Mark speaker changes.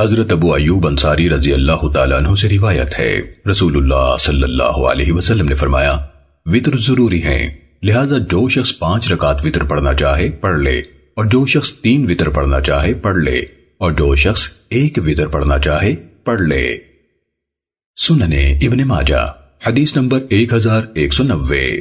Speaker 1: حضرت ابو ایوب انصاری رضی اللہ تعالیٰ عنہ سے روایت ہے۔ رسول اللہ صلی اللہ علیہ وسلم نے فرمایا، وطر ضروری ہیں، لہٰذا جو شخص پانچ رکعت وطر پڑھنا چاہے، پڑھ لے۔ اور جو شخص تین وطر پڑھنا چاہے، پڑھ لے۔ اور جو شخص ایک وطر پڑھنا چاہے، پڑھ لے۔ سننے ابن ماجہ، حدیث نمبر ایک ہزار ایک سو نوے۔